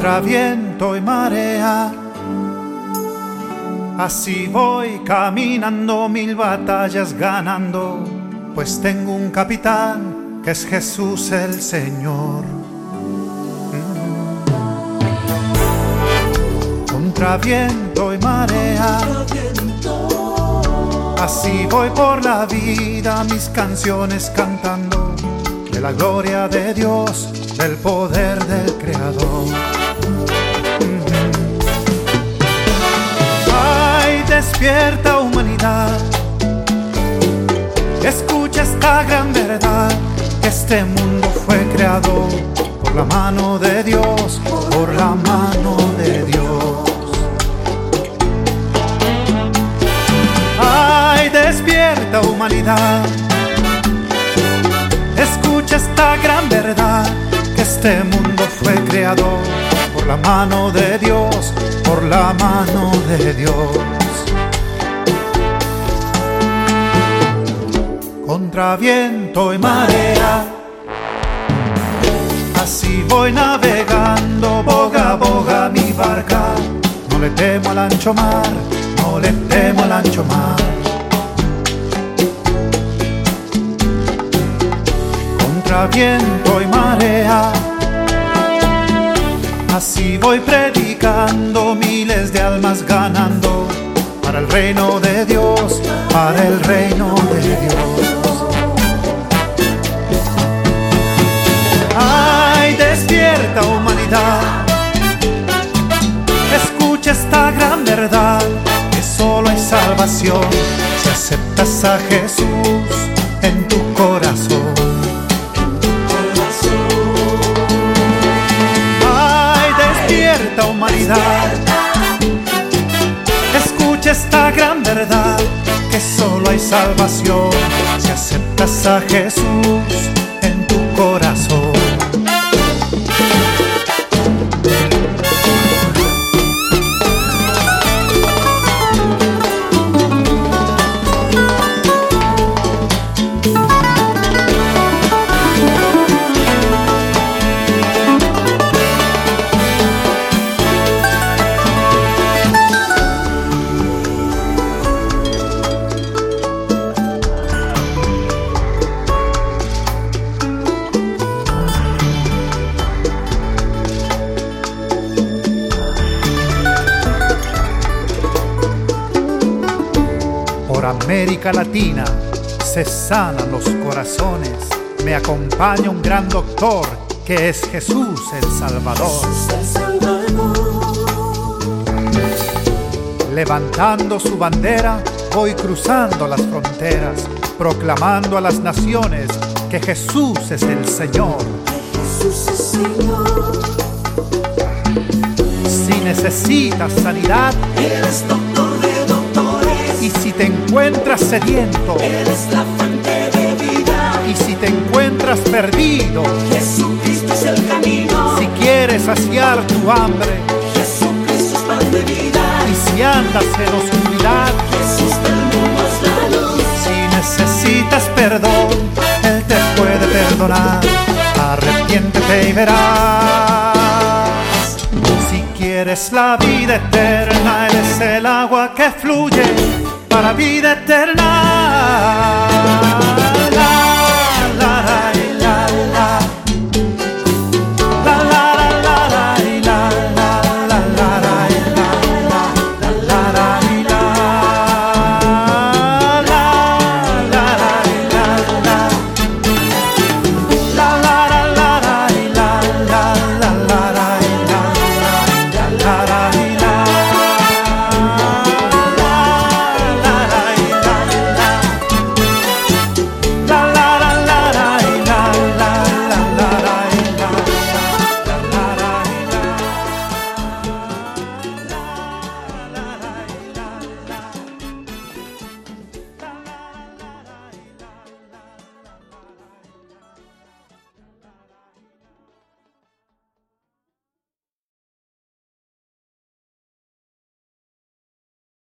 contra viento y marea. Así voy caminando mil batallas ganando, pues tengo un capitán que es Jesús el Señor. Mm. Contra viento y marea. Así voy por la vida mis canciones cantando de la gloria de Dios, del poder del Creador. Despierta humanidad, escucha esta gran verdad, este mundo fue creado por la mano de Dios, por la mano de Dios. Ay, despierta humanidad. Escucha esta gran verdad, que este mundo fue creado por la mano de Dios, por la mano de Dios. Contra viento y marea, así voy navegando, boga, boga mi barca. No le temo al ancho mar, no le temo al ancho mar. Contra viento y marea, así voy predicando, miles de almas ganando, para el reino de Dios, para el reino de Dios. Despierta humanidad, escucha esta gran verdad, que solo hay salvación si aceptas a Jesús en tu corazón. Ay, despierta humanidad, escucha esta gran verdad, que solo hay salvación si aceptas a Jesús en tu corazón. América Latina se sanan los corazones. Me acompaña un gran doctor que es Jesús el Salvador. Levantando su bandera, voy cruzando las fronteras, proclamando a las naciones que Jesús es el Señor. Si necesitas sanidad Eres doctor te encuentras sediento eres la fuente de vida. y si te encuentras perdido, Jesucristo es el camino, si quieres saciar tu hambre Jesucristo es pan de vida. y si andas en oscuridad, Jesús del mundo es la luz. si necesitas perdón, Él te puede perdonar. Arrepiéntete y verás. Si quieres la vida eterna, Él es el agua que fluye para vida eterna.